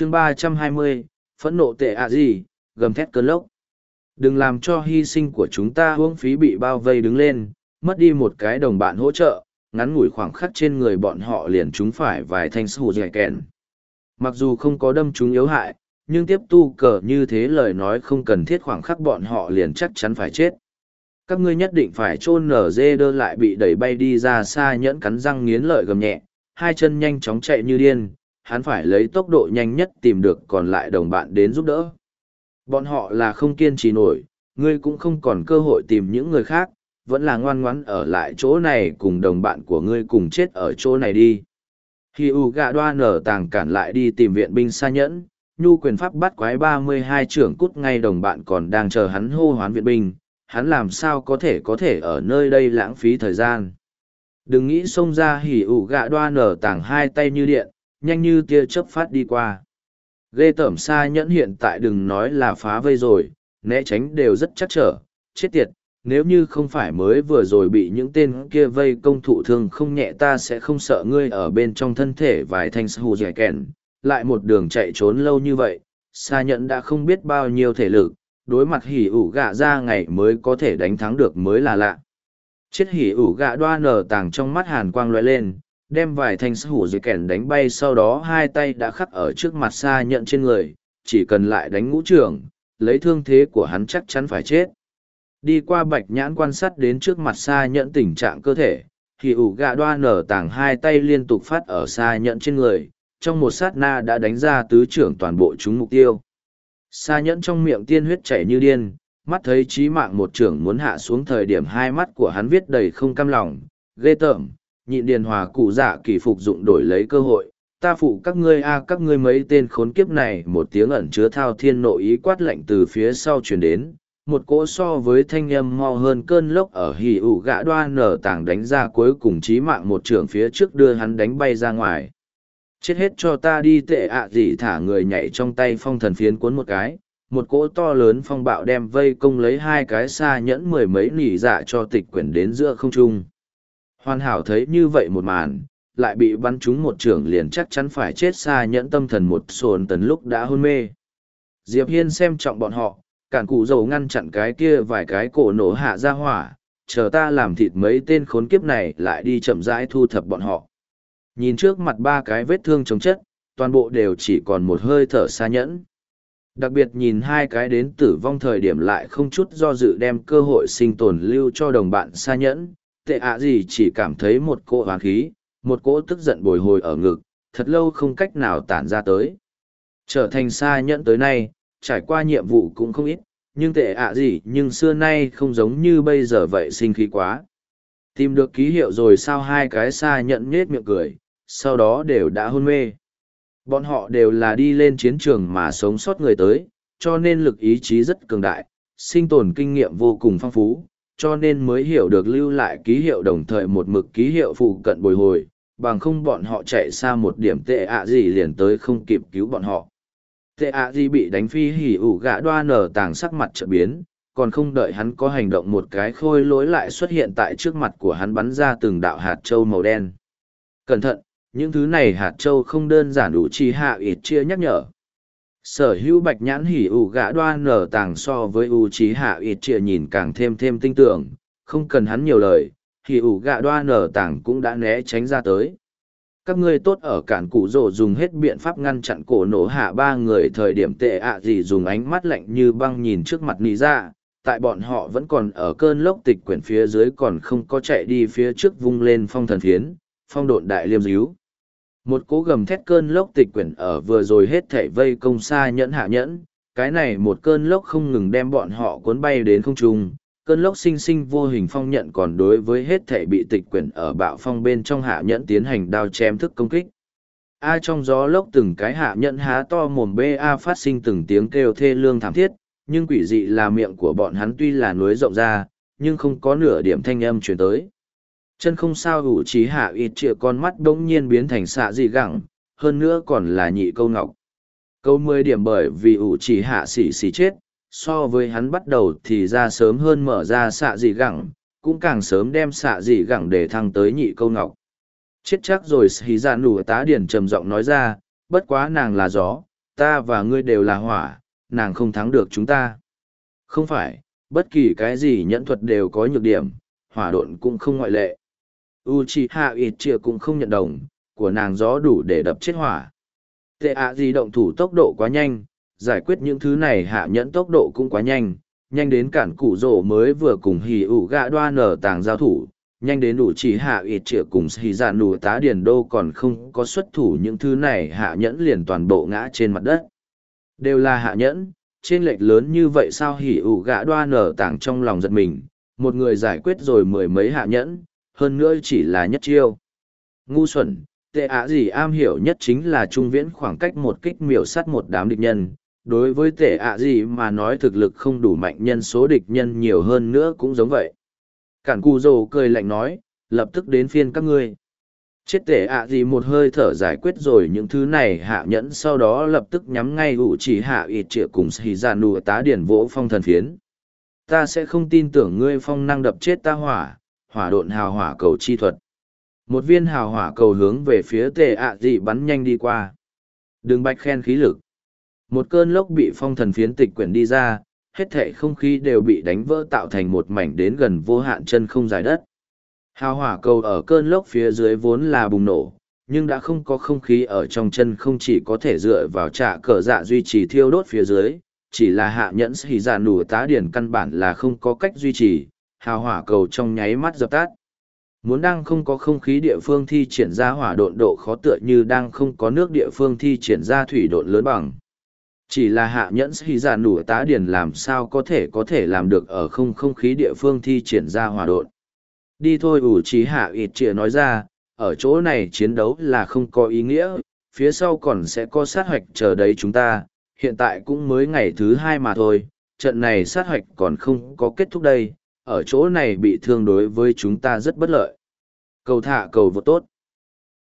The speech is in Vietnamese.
chương ba trăm hai mươi, phẫn nộ tệ ạ gì, gầm thét cơn lốc. Đừng làm cho hy sinh của chúng ta uống phí bị bao vây đứng lên, mất đi một cái đồng bạn hỗ trợ, ngắn ngủi khoảng khắc trên người bọn họ liền chúng phải vài thanh sù dẻ kèn. Mặc dù không có đâm chúng yếu hại, nhưng tiếp tu cờ như thế lời nói không cần thiết khoảng khắc bọn họ liền chắc chắn phải chết. Các ngươi nhất định phải chôn nở dê đơ lại bị đẩy bay đi ra xa nhẫn cắn răng nghiến lợi gầm nhẹ, hai chân nhanh chóng chạy như điên hắn phải lấy tốc độ nhanh nhất tìm được còn lại đồng bạn đến giúp đỡ. Bọn họ là không kiên trì nổi, ngươi cũng không còn cơ hội tìm những người khác, vẫn là ngoan ngoãn ở lại chỗ này cùng đồng bạn của ngươi cùng chết ở chỗ này đi. Khi u gạ đoa nở tàng cản lại đi tìm viện binh xa nhẫn, nhu quyền pháp bắt quái ba mươi hai trưởng cút ngay đồng bạn còn đang chờ hắn hô hoán viện binh, hắn làm sao có thể có thể ở nơi đây lãng phí thời gian? Đừng nghĩ xông ra hỉ ủ gạ đoa nở tảng hai tay như điện nhanh như tia chớp phát đi qua. Ghê tởm xa nhẫn hiện tại đừng nói là phá vây rồi, né tránh đều rất chắc trở. Chết tiệt, nếu như không phải mới vừa rồi bị những tên kia vây công thụ thương không nhẹ ta sẽ không sợ ngươi ở bên trong thân thể vài thanh hù dẻ kèn. Lại một đường chạy trốn lâu như vậy xa nhẫn đã không biết bao nhiêu thể lực, đối mặt hỉ ủ gạ ra ngày mới có thể đánh thắng được mới là lạ. Chết hỉ ủ gạ đoa nở tàng trong mắt hàn quang loại lên đem vài thanh hủ dưới kèn đánh bay, sau đó hai tay đã khắc ở trước mặt xa nhận trên người, chỉ cần lại đánh ngũ trưởng, lấy thương thế của hắn chắc chắn phải chết. Đi qua bạch nhãn quan sát đến trước mặt xa nhận tình trạng cơ thể, thì ủ gạ đoa nở tàng hai tay liên tục phát ở xa nhận trên người, trong một sát na đã đánh ra tứ trưởng toàn bộ chúng mục tiêu. Xa nhẫn trong miệng tiên huyết chảy như điên, mắt thấy trí mạng một trưởng muốn hạ xuống thời điểm hai mắt của hắn viết đầy không cam lòng, ghê tởm nhịn điền hòa cụ dạ kỳ phục dụng đổi lấy cơ hội. Ta phụ các ngươi a, các ngươi mấy tên khốn kiếp này, một tiếng ẩn chứa thao thiên nội ý quát lạnh từ phía sau truyền đến. Một cỗ so với thanh âm mo hơn cơn lốc ở hì ủ gã đoa nở tảng đánh ra cuối cùng chí mạng một trưởng phía trước đưa hắn đánh bay ra ngoài. Chết hết cho ta đi tệ ạ à gì thả người nhảy trong tay phong thần phiến cuốn một cái. Một cỗ to lớn phong bạo đem vây công lấy hai cái xa nhẫn mười mấy nỉ dạ cho tịch quyển đến giữa không trung hoàn hảo thấy như vậy một màn, lại bị bắn trúng một trưởng liền chắc chắn phải chết xa nhẫn tâm thần một sồn tần lúc đã hôn mê. Diệp hiên xem trọng bọn họ, cản cụ dầu ngăn chặn cái kia vài cái cổ nổ hạ ra hỏa, chờ ta làm thịt mấy tên khốn kiếp này lại đi chậm rãi thu thập bọn họ. Nhìn trước mặt ba cái vết thương chống chất, toàn bộ đều chỉ còn một hơi thở xa nhẫn. Đặc biệt nhìn hai cái đến tử vong thời điểm lại không chút do dự đem cơ hội sinh tồn lưu cho đồng bạn xa nhẫn tệ ạ gì chỉ cảm thấy một cỗ hoán khí, một cỗ tức giận bồi hồi ở ngực, thật lâu không cách nào tản ra tới. Trở thành xa nhẫn tới nay, trải qua nhiệm vụ cũng không ít, nhưng tệ ạ gì nhưng xưa nay không giống như bây giờ vậy sinh khí quá. Tìm được ký hiệu rồi sao hai cái xa nhẫn nhết miệng cười, sau đó đều đã hôn mê. Bọn họ đều là đi lên chiến trường mà sống sót người tới, cho nên lực ý chí rất cường đại, sinh tồn kinh nghiệm vô cùng phong phú cho nên mới hiểu được lưu lại ký hiệu đồng thời một mực ký hiệu phụ cận bồi hồi, bằng không bọn họ chạy xa một điểm tệ ạ gì liền tới không kịp cứu bọn họ. Tệ ạ gì bị đánh phi hỉ ủ gã đoa nở tàng sắc mặt trợ biến, còn không đợi hắn có hành động một cái khôi lối lại xuất hiện tại trước mặt của hắn bắn ra từng đạo hạt trâu màu đen. Cẩn thận, những thứ này hạt trâu không đơn giản đủ chi hạ ít chia nhắc nhở sở hữu bạch nhãn hỉ ủ gã đoa nở tàng so với u trí hạ ít trịa nhìn càng thêm thêm tinh tưởng, không cần hắn nhiều lời, hỉ ủ gã đoa nở tàng cũng đã né tránh ra tới. Các ngươi tốt ở cản cụ rồ dùng hết biện pháp ngăn chặn cổ nổ hạ ba người thời điểm tệ ạ gì dùng ánh mắt lạnh như băng nhìn trước mặt nị ra tại bọn họ vẫn còn ở cơn lốc tịch quyển phía dưới còn không có chạy đi phía trước vung lên phong thần phiến phong độn đại liêm díu một cố gầm thét cơn lốc tịch quyển ở vừa rồi hết thảy vây công xa nhẫn hạ nhẫn, cái này một cơn lốc không ngừng đem bọn họ cuốn bay đến không trung, cơn lốc sinh sinh vô hình phong nhận còn đối với hết thảy bị tịch quyển ở bạo phong bên trong hạ nhẫn tiến hành đao chém thức công kích. A trong gió lốc từng cái hạ nhẫn há to mồm ba phát sinh từng tiếng kêu thê lương thảm thiết, nhưng quỷ dị là miệng của bọn hắn tuy là núi rộng ra, nhưng không có nửa điểm thanh âm chuyển tới chân không sao ủ trí hạ ít chĩa con mắt đ ỗ n g nhiên biến thành xạ dị gẳng hơn nữa còn là nhị câu ngọc câu mười điểm bởi vì ủ trí hạ xỉ xỉ chết so với hắn bắt đầu thì ra sớm hơn mở ra xạ dị gẳng cũng càng sớm đem xạ dị gẳng để thăng tới nhị câu ngọc chết chắc rồi xì ra nủ tá điển trầm giọng nói ra bất quá nàng là gió ta và ngươi đều là hỏa, nàng không thắng được chúng ta. Không phải, bất kỳ cái gì nhẫn thuật đều có nhược điểm, hỏa độn cũng không ngoại lệ. Uchiha Itchia cũng không nhận đồng, của nàng gió đủ để đập chết hỏa. Tệ ạ gì động thủ tốc độ quá nhanh, giải quyết những thứ này hạ nhẫn tốc độ cũng quá nhanh, nhanh đến cản cụ rổ mới vừa cùng hì ủ gạ đoa nở tàng giao thủ, nhanh đến đủ chỉ hạ ít trịa cùng hì dạ nù tá điền đô còn không có xuất thủ những thứ này hạ nhẫn liền toàn bộ ngã trên mặt đất. Đều là hạ nhẫn, trên lệch lớn như vậy sao hỉ ủ gã đoa nở tàng trong lòng giật mình, một người giải quyết rồi mười mấy hạ nhẫn, hơn nữa chỉ là nhất chiêu. Ngu xuẩn, tệ ạ gì am hiểu nhất chính là trung viễn khoảng cách một kích miểu sắt một đám địch nhân. Đối với tệ ạ gì mà nói thực lực không đủ mạnh nhân số địch nhân nhiều hơn nữa cũng giống vậy. Cản cù rồ cười lạnh nói, lập tức đến phiên các ngươi. Chết tệ ạ gì một hơi thở giải quyết rồi những thứ này hạ nhẫn sau đó lập tức nhắm ngay ủ chỉ hạ ịt trịa cùng xì ra nụ tá điển vỗ phong thần phiến. Ta sẽ không tin tưởng ngươi phong năng đập chết ta hỏa, hỏa độn hào hỏa cầu chi thuật. Một viên hào hỏa cầu hướng về phía tề ạ dị bắn nhanh đi qua. Đường bạch khen khí lực. Một cơn lốc bị phong thần phiến tịch quyển đi ra, hết thể không khí đều bị đánh vỡ tạo thành một mảnh đến gần vô hạn chân không dài đất. Hào hỏa cầu ở cơn lốc phía dưới vốn là bùng nổ, nhưng đã không có không khí ở trong chân không chỉ có thể dựa vào trạ cờ dạ duy trì thiêu đốt phía dưới, chỉ là hạ nhẫn xì dạ nủ tá điển căn bản là không có cách duy trì hào hỏa cầu trong nháy mắt dập tắt Muốn đang không có không khí địa phương thi triển ra hỏa độn độ khó tựa như đang không có nước địa phương thi triển ra thủy độn lớn bằng. Chỉ là hạ nhẫn sĩ giả nủ tá điển làm sao có thể có thể làm được ở không không khí địa phương thi triển ra hỏa độn. Đi thôi ủ trí hạ ịt trịa nói ra, ở chỗ này chiến đấu là không có ý nghĩa, phía sau còn sẽ có sát hoạch chờ đấy chúng ta, hiện tại cũng mới ngày thứ hai mà thôi, trận này sát hoạch còn không có kết thúc đây, ở chỗ này bị thương đối với chúng ta rất bất lợi. Cầu thả, cầu vô tốt.